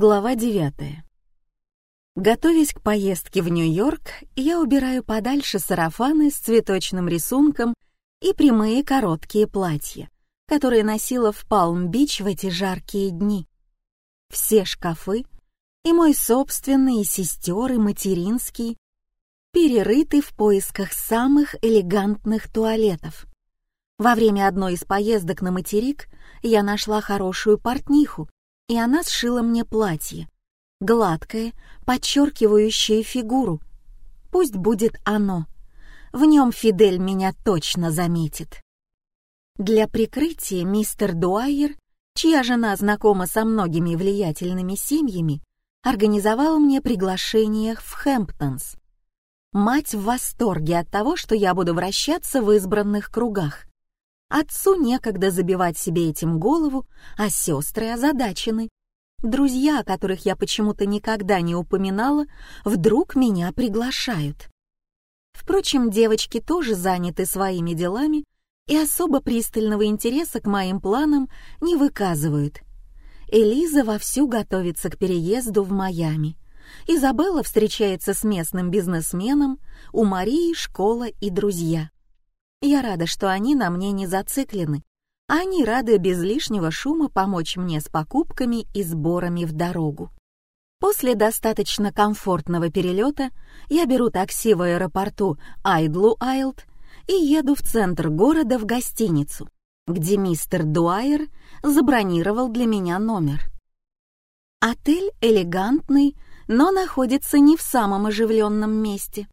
Глава 9. Готовясь к поездке в Нью-Йорк, я убираю подальше сарафаны с цветочным рисунком и прямые короткие платья, которые носила в Палм-Бич в эти жаркие дни. Все шкафы, и мой собственный, и сестер, и материнский, перерыты в поисках самых элегантных туалетов. Во время одной из поездок на материк я нашла хорошую портниху, и она сшила мне платье. Гладкое, подчеркивающее фигуру. Пусть будет оно. В нем Фидель меня точно заметит. Для прикрытия мистер Дуайер, чья жена знакома со многими влиятельными семьями, организовал мне приглашение в Хэмптонс. Мать в восторге от того, что я буду вращаться в избранных кругах. Отцу некогда забивать себе этим голову, а сестры озадачены. Друзья, которых я почему-то никогда не упоминала, вдруг меня приглашают. Впрочем, девочки тоже заняты своими делами и особо пристального интереса к моим планам не выказывают. Элиза вовсю готовится к переезду в Майами. Изабелла встречается с местным бизнесменом, у Марии школа и друзья. Я рада, что они на мне не зациклены, они рады без лишнего шума помочь мне с покупками и сборами в дорогу. После достаточно комфортного перелета я беру такси в аэропорту Айдлу-Айлд и еду в центр города в гостиницу, где мистер Дуайер забронировал для меня номер. Отель элегантный, но находится не в самом оживленном месте.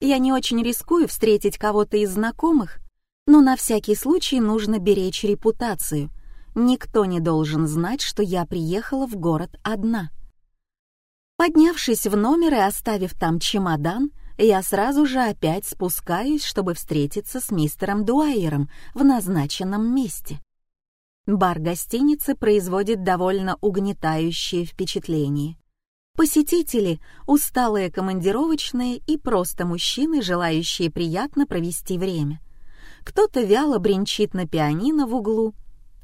Я не очень рискую встретить кого-то из знакомых, но на всякий случай нужно беречь репутацию. Никто не должен знать, что я приехала в город одна. Поднявшись в номер и оставив там чемодан, я сразу же опять спускаюсь, чтобы встретиться с мистером Дуайером в назначенном месте. Бар гостиницы производит довольно угнетающее впечатление. Посетители — усталые командировочные и просто мужчины, желающие приятно провести время. Кто-то вяло бренчит на пианино в углу.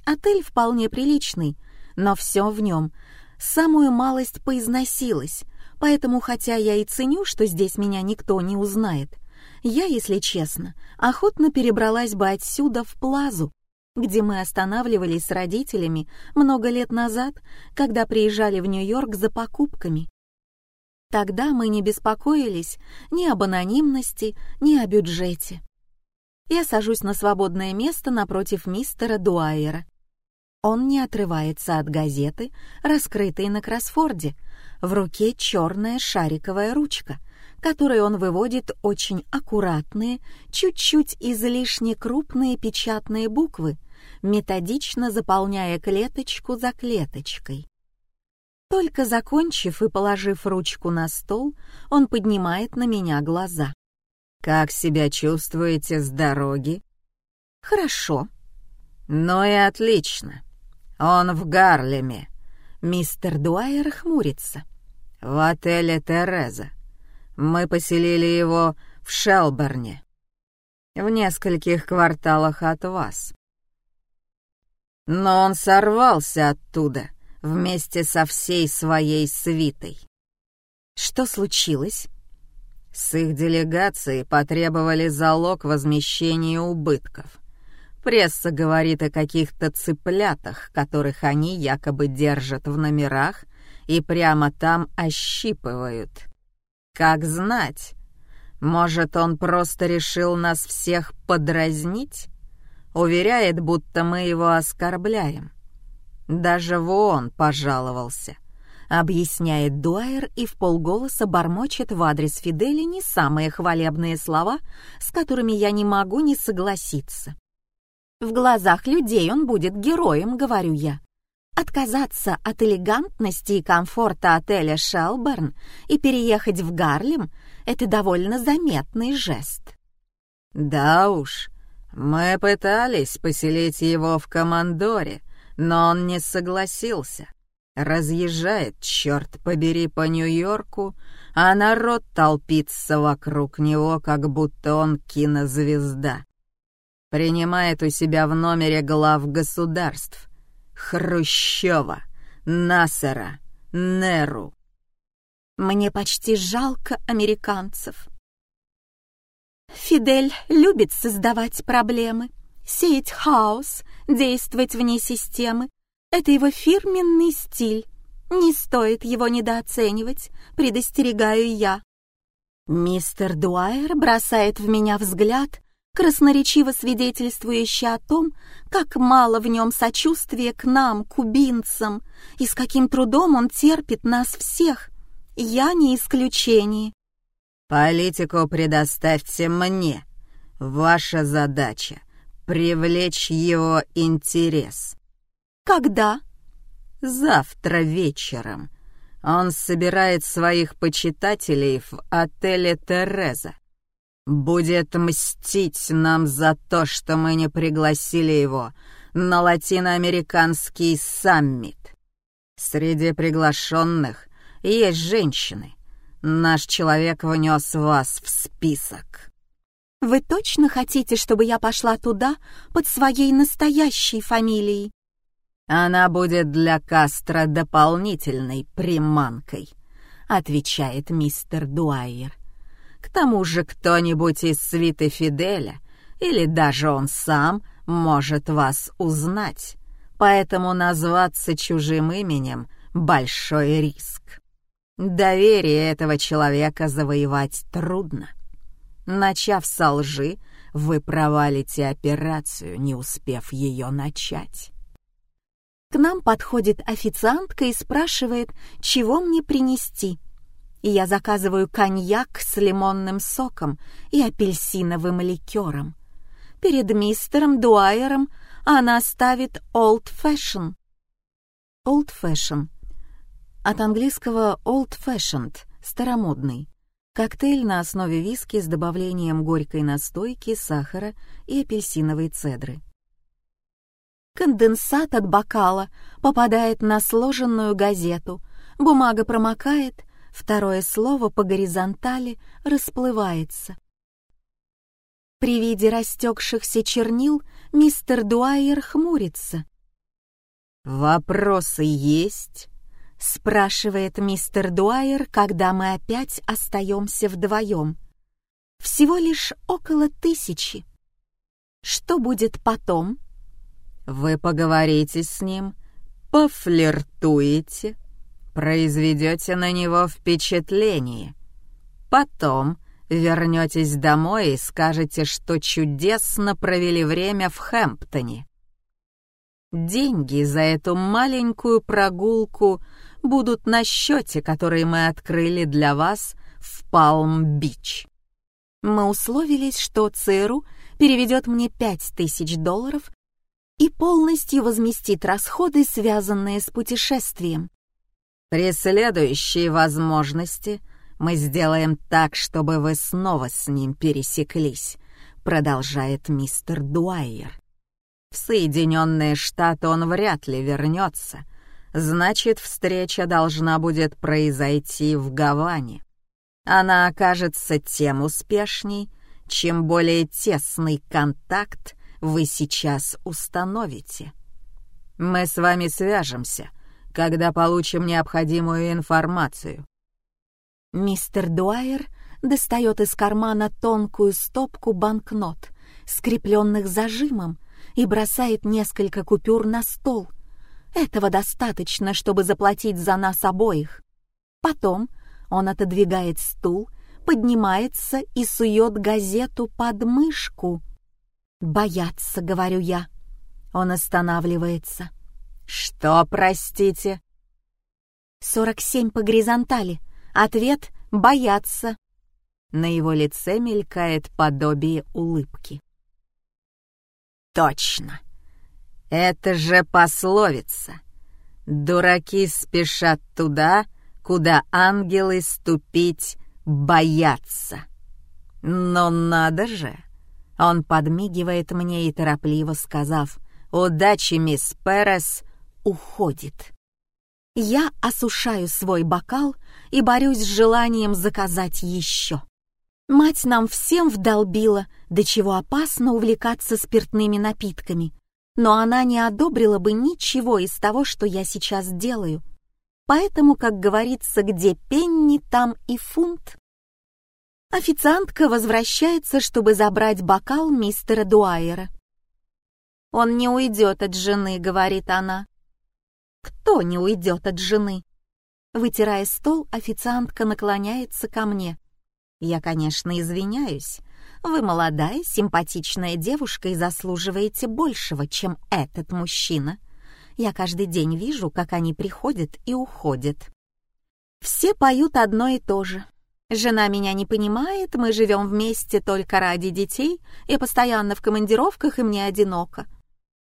Отель вполне приличный, но все в нем самую малость поизносилось, поэтому, хотя я и ценю, что здесь меня никто не узнает, я, если честно, охотно перебралась бы отсюда в Плазу, где мы останавливались с родителями много лет назад, когда приезжали в Нью-Йорк за покупками. Тогда мы не беспокоились ни об анонимности, ни о бюджете. Я сажусь на свободное место напротив мистера Дуайера. Он не отрывается от газеты, раскрытой на кроссфорде. В руке черная шариковая ручка, которой он выводит очень аккуратные, чуть-чуть излишне крупные печатные буквы, методично заполняя клеточку за клеточкой. Только закончив и положив ручку на стол, он поднимает на меня глаза. «Как себя чувствуете с дороги?» «Хорошо». «Ну и отлично. Он в Гарлеме». Мистер Дуайер хмурится. «В отеле Тереза. Мы поселили его в Шелберне, в нескольких кварталах от вас. Но он сорвался оттуда вместе со всей своей свитой. Что случилось? С их делегацией потребовали залог возмещения убытков. Пресса говорит о каких-то цыплятах, которых они якобы держат в номерах и прямо там ощипывают. Как знать, может, он просто решил нас всех подразнить? Уверяет, будто мы его оскорбляем. Даже вон пожаловался. Объясняет Дуайер и в полголоса бормочет в адрес Фидели не самые хвалебные слова, с которыми я не могу не согласиться. В глазах людей он будет героем, говорю я. Отказаться от элегантности и комфорта отеля «Шелберн» и переехать в Гарлем — это довольно заметный жест. Да уж, мы пытались поселить его в Командоре, но он не согласился. Разъезжает, черт побери, по Нью-Йорку, а народ толпится вокруг него, как будто он кинозвезда. Принимает у себя в номере глав государств. Хрущева, Насера, Неру. Мне почти жалко американцев. Фидель любит создавать проблемы, сеять хаос, действовать вне системы. Это его фирменный стиль. Не стоит его недооценивать, предостерегаю я. Мистер Дуайер бросает в меня взгляд, красноречиво свидетельствующий о том, как мало в нем сочувствия к нам, кубинцам, и с каким трудом он терпит нас всех. Я не исключение. Политику предоставьте мне. Ваша задача — привлечь его интерес. Когда? Завтра вечером. Он собирает своих почитателей в отеле «Тереза». Будет мстить нам за то, что мы не пригласили его на латиноамериканский саммит. Среди приглашенных есть женщины. Наш человек внес вас в список. Вы точно хотите, чтобы я пошла туда под своей настоящей фамилией? Она будет для Кастро дополнительной приманкой, отвечает мистер Дуайер. К тому же кто-нибудь из свиты Фиделя или даже он сам может вас узнать, поэтому назваться чужим именем — большой риск. Доверие этого человека завоевать трудно. Начав со лжи, вы провалите операцию, не успев ее начать. К нам подходит официантка и спрашивает, чего мне принести. Я заказываю коньяк с лимонным соком и апельсиновым ликером. Перед мистером Дуайером она ставит Old Fashion. Old Fashion. От английского Old Fashioned — старомодный. Коктейль на основе виски с добавлением горькой настойки, сахара и апельсиновой цедры. Конденсат от бокала попадает на сложенную газету, бумага промокает, второе слово по горизонтали расплывается. При виде растекшихся чернил мистер Дуайер хмурится. «Вопросы есть?» — спрашивает мистер Дуайер, когда мы опять остаемся вдвоем. «Всего лишь около тысячи. Что будет потом?» Вы поговорите с ним, пофлиртуете, произведете на него впечатление. Потом вернетесь домой и скажете, что чудесно провели время в Хэмптоне. Деньги за эту маленькую прогулку будут на счете, который мы открыли для вас в Палм-Бич. Мы условились, что ЦРУ переведет мне пять тысяч долларов и полностью возместит расходы, связанные с путешествием. При следующей возможности мы сделаем так, чтобы вы снова с ним пересеклись, продолжает мистер Дуайер. В Соединенные Штаты он вряд ли вернется, значит, встреча должна будет произойти в Гаване. Она окажется тем успешней, чем более тесный контакт вы сейчас установите. Мы с вами свяжемся, когда получим необходимую информацию. Мистер Дуайер достает из кармана тонкую стопку банкнот, скрепленных зажимом, и бросает несколько купюр на стол. Этого достаточно, чтобы заплатить за нас обоих. Потом он отодвигает стул, поднимается и сует газету под мышку — «Бояться», — говорю я. Он останавливается. «Что, простите?» «Сорок семь по горизонтали. Ответ — бояться». На его лице мелькает подобие улыбки. «Точно! Это же пословица! Дураки спешат туда, куда ангелы ступить боятся. Но надо же!» Он подмигивает мне и торопливо сказав «Удачи, мисс Перес!» уходит. Я осушаю свой бокал и борюсь с желанием заказать еще. Мать нам всем вдолбила, до чего опасно увлекаться спиртными напитками, но она не одобрила бы ничего из того, что я сейчас делаю. Поэтому, как говорится, где пенни, там и фунт. Официантка возвращается, чтобы забрать бокал мистера Дуайера. «Он не уйдет от жены», — говорит она. «Кто не уйдет от жены?» Вытирая стол, официантка наклоняется ко мне. Я, конечно, извиняюсь. Вы молодая, симпатичная девушка и заслуживаете большего, чем этот мужчина. Я каждый день вижу, как они приходят и уходят. Все поют одно и то же. Жена меня не понимает, мы живем вместе только ради детей, я постоянно в командировках, и мне одиноко.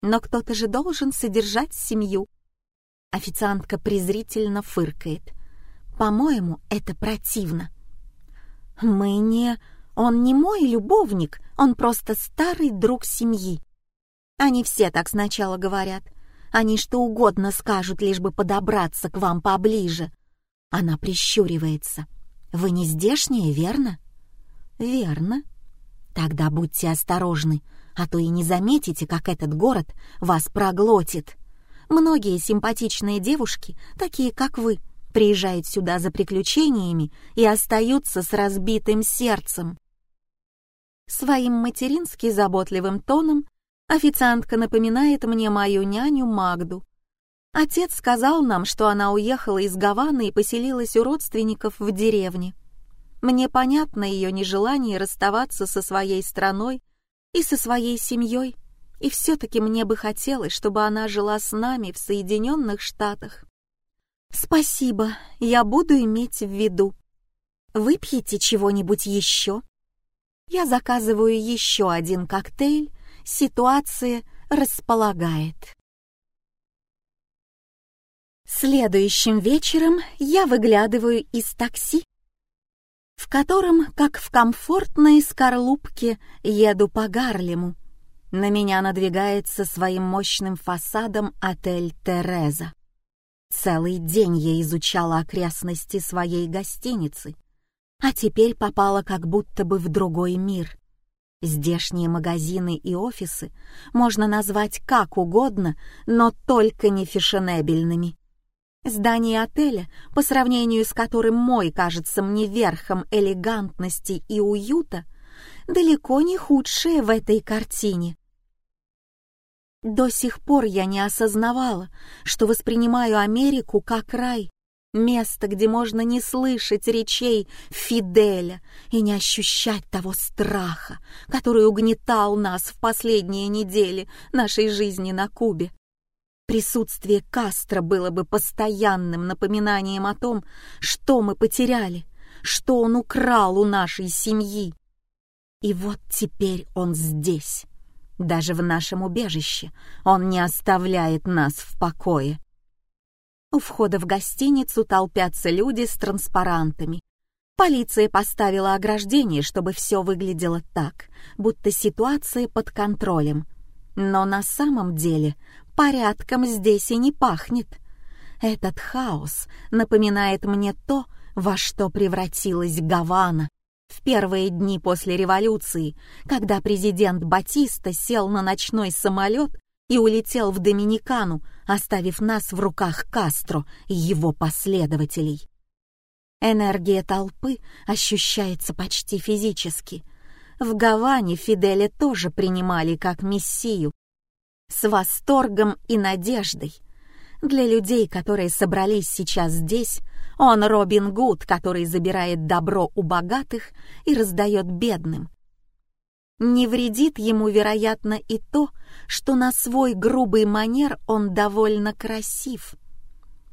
Но кто-то же должен содержать семью. Официантка презрительно фыркает. По-моему, это противно. Мы не... Он не мой любовник, он просто старый друг семьи. Они все так сначала говорят. Они что угодно скажут, лишь бы подобраться к вам поближе. Она прищуривается. Вы не здешние, верно? Верно. Тогда будьте осторожны, а то и не заметите, как этот город вас проглотит. Многие симпатичные девушки, такие как вы, приезжают сюда за приключениями и остаются с разбитым сердцем. Своим матерински заботливым тоном Официантка напоминает мне мою няню Магду. Отец сказал нам, что она уехала из Гаваны и поселилась у родственников в деревне. Мне понятно ее нежелание расставаться со своей страной и со своей семьей, и все-таки мне бы хотелось, чтобы она жила с нами в Соединенных Штатах. Спасибо, я буду иметь в виду. Выпьете чего-нибудь еще? Я заказываю еще один коктейль ситуация располагает. Следующим вечером я выглядываю из такси, в котором, как в комфортной скорлупке, еду по Гарлему. На меня надвигается своим мощным фасадом отель «Тереза». Целый день я изучала окрестности своей гостиницы, а теперь попала как будто бы в другой мир. Здешние магазины и офисы можно назвать как угодно, но только не фешенебельными. Здание отеля, по сравнению с которым мой кажется мне верхом элегантности и уюта, далеко не худшее в этой картине. До сих пор я не осознавала, что воспринимаю Америку как рай, Место, где можно не слышать речей Фиделя и не ощущать того страха, который угнетал нас в последние недели нашей жизни на Кубе. Присутствие Кастро было бы постоянным напоминанием о том, что мы потеряли, что он украл у нашей семьи. И вот теперь он здесь. Даже в нашем убежище он не оставляет нас в покое. У входа в гостиницу толпятся люди с транспарантами. Полиция поставила ограждение, чтобы все выглядело так, будто ситуация под контролем. Но на самом деле порядком здесь и не пахнет. Этот хаос напоминает мне то, во что превратилась Гавана в первые дни после революции, когда президент Батиста сел на ночной самолет и улетел в Доминикану, оставив нас в руках Кастро и его последователей. Энергия толпы ощущается почти физически. В Гаване Фиделя тоже принимали как мессию. С восторгом и надеждой. Для людей, которые собрались сейчас здесь, он Робин Гуд, который забирает добро у богатых и раздает бедным, не вредит ему, вероятно, и то, что на свой грубый манер он довольно красив.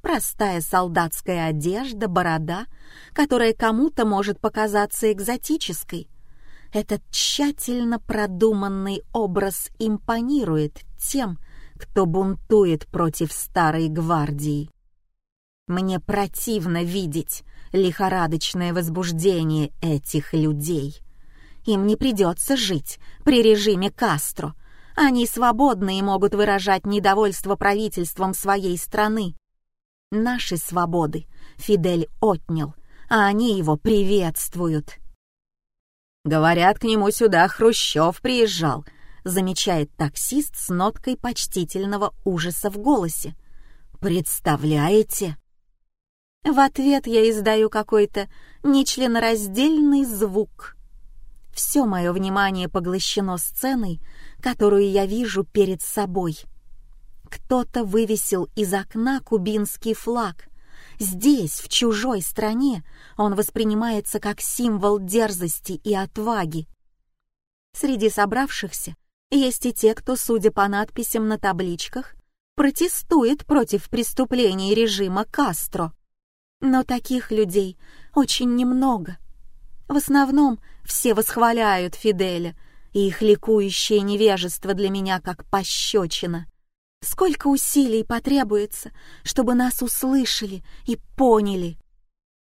Простая солдатская одежда, борода, которая кому-то может показаться экзотической. Этот тщательно продуманный образ импонирует тем, кто бунтует против старой гвардии. Мне противно видеть лихорадочное возбуждение этих людей — им не придется жить при режиме Кастро. Они свободны и могут выражать недовольство правительством своей страны. Наши свободы Фидель отнял, а они его приветствуют. Говорят, к нему сюда Хрущев приезжал, замечает таксист с ноткой почтительного ужаса в голосе. Представляете? В ответ я издаю какой-то нечленораздельный звук. Все мое внимание поглощено сценой, которую я вижу перед собой. Кто-то вывесил из окна кубинский флаг. Здесь, в чужой стране, он воспринимается как символ дерзости и отваги. Среди собравшихся есть и те, кто, судя по надписям на табличках, протестует против преступлений режима Кастро. Но таких людей очень немного. В основном все восхваляют Фиделя, и их ликующее невежество для меня как пощечина. Сколько усилий потребуется, чтобы нас услышали и поняли.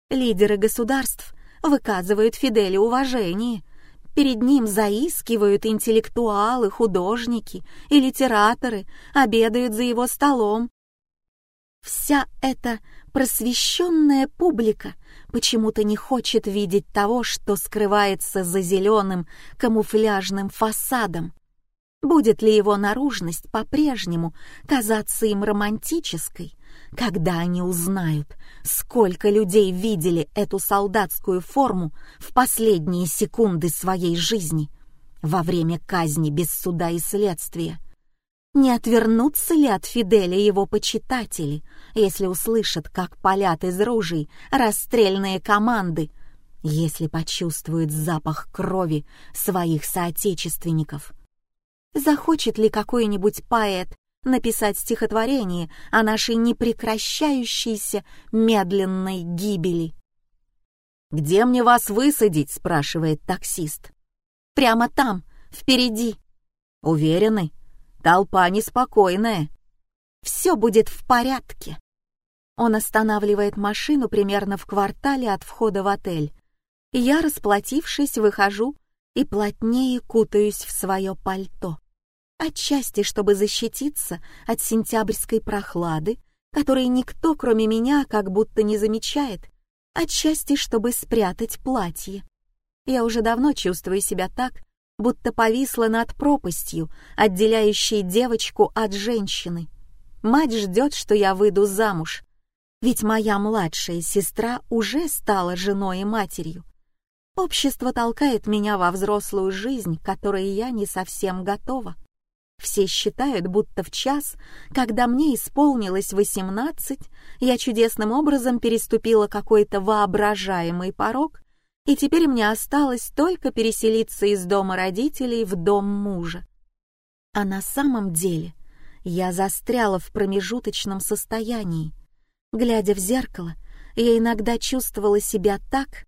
Лидеры государств выказывают Фиделю уважение, Перед ним заискивают интеллектуалы, художники и литераторы, обедают за его столом. Вся эта просвещенная публика почему-то не хочет видеть того, что скрывается за зеленым камуфляжным фасадом. Будет ли его наружность по-прежнему казаться им романтической, когда они узнают, сколько людей видели эту солдатскую форму в последние секунды своей жизни, во время казни без суда и следствия. Не отвернутся ли от Фиделя его почитатели, если услышат, как палят из ружей расстрельные команды, если почувствуют запах крови своих соотечественников? Захочет ли какой-нибудь поэт написать стихотворение о нашей непрекращающейся медленной гибели. «Где мне вас высадить?» — спрашивает таксист. «Прямо там, впереди». «Уверены? Толпа неспокойная». «Все будет в порядке». Он останавливает машину примерно в квартале от входа в отель. Я, расплатившись, выхожу и плотнее кутаюсь в свое пальто. Отчасти, чтобы защититься от сентябрьской прохлады, которой никто, кроме меня, как будто не замечает, отчасти, чтобы спрятать платье. Я уже давно чувствую себя так, будто повисла над пропастью, отделяющей девочку от женщины. Мать ждет, что я выйду замуж, ведь моя младшая сестра уже стала женой и матерью. Общество толкает меня во взрослую жизнь, которой я не совсем готова. Все считают, будто в час, когда мне исполнилось восемнадцать, я чудесным образом переступила какой-то воображаемый порог, и теперь мне осталось только переселиться из дома родителей в дом мужа. А на самом деле я застряла в промежуточном состоянии. Глядя в зеркало, я иногда чувствовала себя так,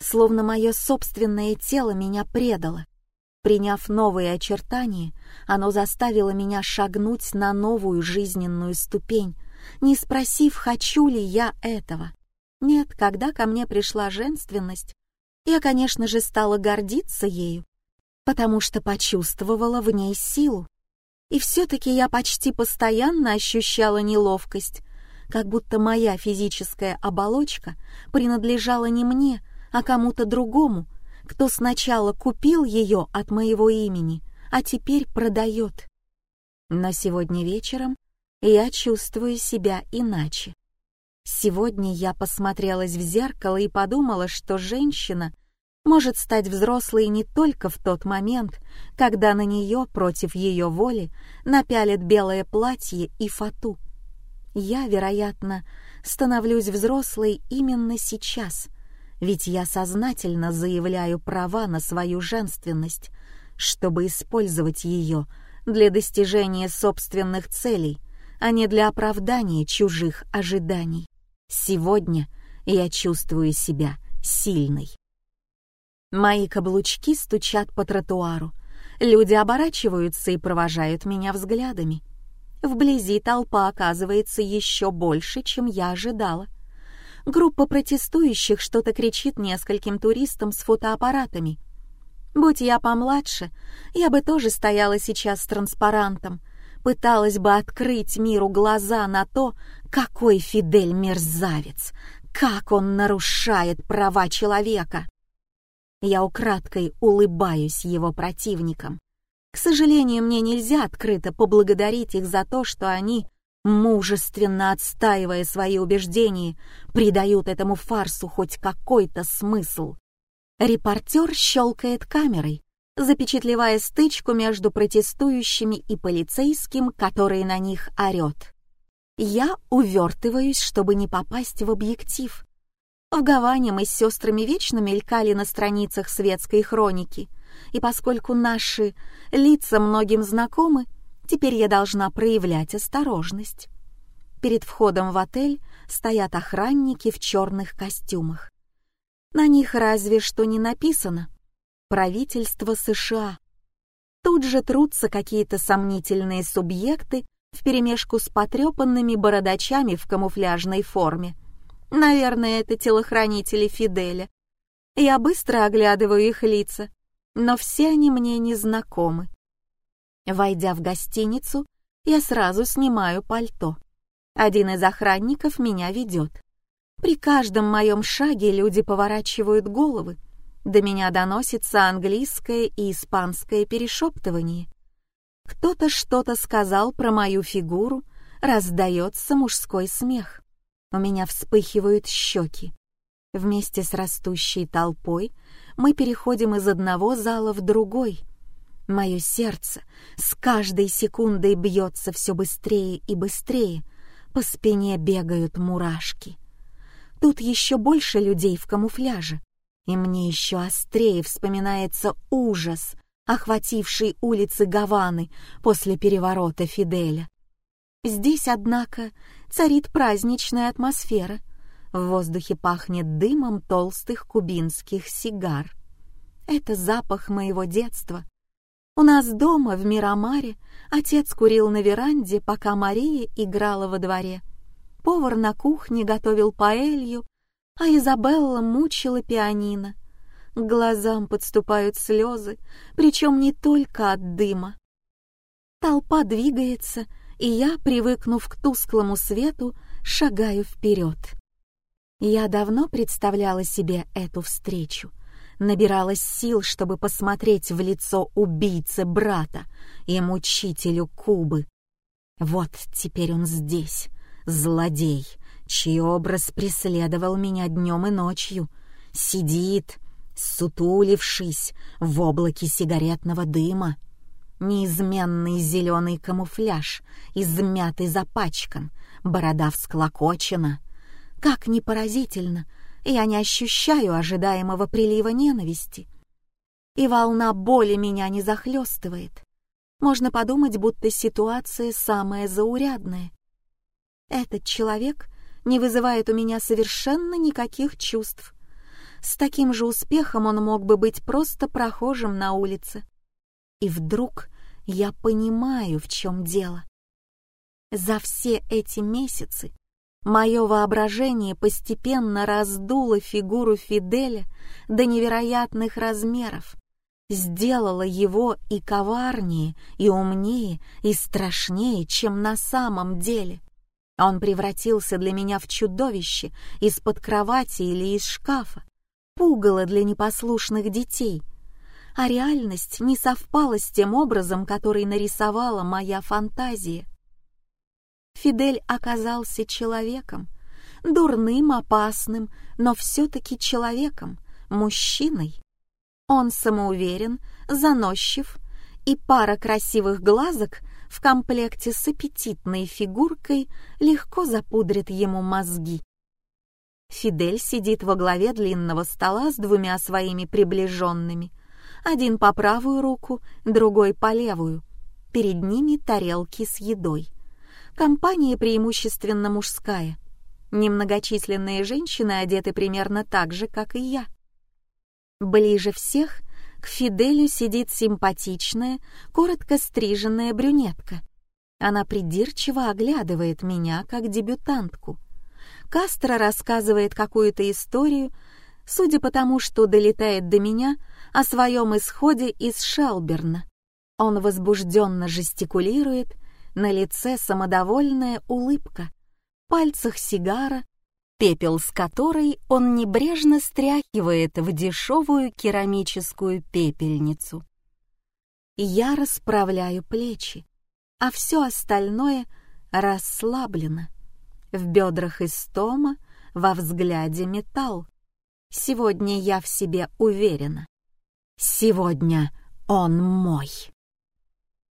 словно мое собственное тело меня предало. Приняв новые очертания, оно заставило меня шагнуть на новую жизненную ступень, не спросив, хочу ли я этого. Нет, когда ко мне пришла женственность, я, конечно же, стала гордиться ею, потому что почувствовала в ней силу. И все-таки я почти постоянно ощущала неловкость, как будто моя физическая оболочка принадлежала не мне, а кому-то другому, кто сначала купил ее от моего имени, а теперь продает. Но сегодня вечером я чувствую себя иначе. Сегодня я посмотрелась в зеркало и подумала, что женщина может стать взрослой не только в тот момент, когда на нее против ее воли напялят белое платье и фату. Я, вероятно, становлюсь взрослой именно сейчас, ведь я сознательно заявляю права на свою женственность, чтобы использовать ее для достижения собственных целей, а не для оправдания чужих ожиданий. Сегодня я чувствую себя сильной. Мои каблучки стучат по тротуару. Люди оборачиваются и провожают меня взглядами. Вблизи толпа оказывается еще больше, чем я ожидала. Группа протестующих что-то кричит нескольким туристам с фотоаппаратами. Будь я помладше, я бы тоже стояла сейчас с транспарантом, пыталась бы открыть миру глаза на то, какой Фидель мерзавец, как он нарушает права человека. Я украдкой улыбаюсь его противникам. К сожалению, мне нельзя открыто поблагодарить их за то, что они мужественно отстаивая свои убеждения, придают этому фарсу хоть какой-то смысл. Репортер щелкает камерой, запечатлевая стычку между протестующими и полицейским, который на них орет. Я увертываюсь, чтобы не попасть в объектив. В Гаване мы с сестрами вечно мелькали на страницах светской хроники, и поскольку наши лица многим знакомы, теперь я должна проявлять осторожность. Перед входом в отель стоят охранники в черных костюмах. На них разве что не написано «Правительство США». Тут же трутся какие-то сомнительные субъекты вперемешку с потрепанными бородачами в камуфляжной форме. Наверное, это телохранители Фиделя. Я быстро оглядываю их лица, но все они мне не знакомы. Войдя в гостиницу, я сразу снимаю пальто. Один из охранников меня ведет. При каждом моем шаге люди поворачивают головы. До меня доносится английское и испанское перешептывание. Кто-то что-то сказал про мою фигуру, раздается мужской смех. У меня вспыхивают щеки. Вместе с растущей толпой мы переходим из одного зала в другой. Мое сердце с каждой секундой бьется все быстрее и быстрее, по спине бегают мурашки. Тут еще больше людей в камуфляже, и мне еще острее вспоминается ужас, охвативший улицы Гаваны после переворота Фиделя. Здесь, однако, царит праздничная атмосфера. В воздухе пахнет дымом толстых кубинских сигар. Это запах моего детства. У нас дома в Мирамаре отец курил на веранде, пока Мария играла во дворе. Повар на кухне готовил паэлью, а Изабелла мучила пианино. К глазам подступают слезы, причем не только от дыма. Толпа двигается, и я, привыкнув к тусклому свету, шагаю вперед. Я давно представляла себе эту встречу, набиралась сил, чтобы посмотреть в лицо убийце брата и мучителю Кубы. Вот теперь он здесь, злодей, чей образ преследовал меня днем и ночью, сидит, сутулившись в облаке сигаретного дыма. Неизменный зеленый камуфляж, измятый запачкан, борода всклокочена. Как ни поразительно, я не ощущаю ожидаемого прилива ненависти. И волна боли меня не захлестывает. Можно подумать, будто ситуация самая заурядная. Этот человек не вызывает у меня совершенно никаких чувств. С таким же успехом он мог бы быть просто прохожим на улице. И вдруг я понимаю, в чем дело. За все эти месяцы мое воображение постепенно раздуло фигуру Фиделя до невероятных размеров, сделало его и коварнее, и умнее, и страшнее, чем на самом деле. Он превратился для меня в чудовище из-под кровати или из шкафа, пугало для непослушных детей, а реальность не совпала с тем образом, который нарисовала моя фантазия. Фидель оказался человеком, дурным, опасным, но все-таки человеком, мужчиной. Он самоуверен, заносчив, и пара красивых глазок в комплекте с аппетитной фигуркой легко запудрит ему мозги. Фидель сидит во главе длинного стола с двумя своими приближенными. Один по правую руку, другой по левую. Перед ними тарелки с едой. Компания преимущественно мужская. Немногочисленные женщины одеты примерно так же, как и я. Ближе всех к Фиделю сидит симпатичная, коротко стриженная брюнетка. Она придирчиво оглядывает меня, как дебютантку. Кастро рассказывает какую-то историю, судя по тому, что долетает до меня, о своем исходе из Шелберна. Он возбужденно жестикулирует, на лице самодовольная улыбка, в пальцах сигара, пепел с которой он небрежно стряхивает в дешевую керамическую пепельницу. Я расправляю плечи, а все остальное расслаблена. В бедрах истома, во взгляде металл. Сегодня я в себе уверена. Сегодня он мой.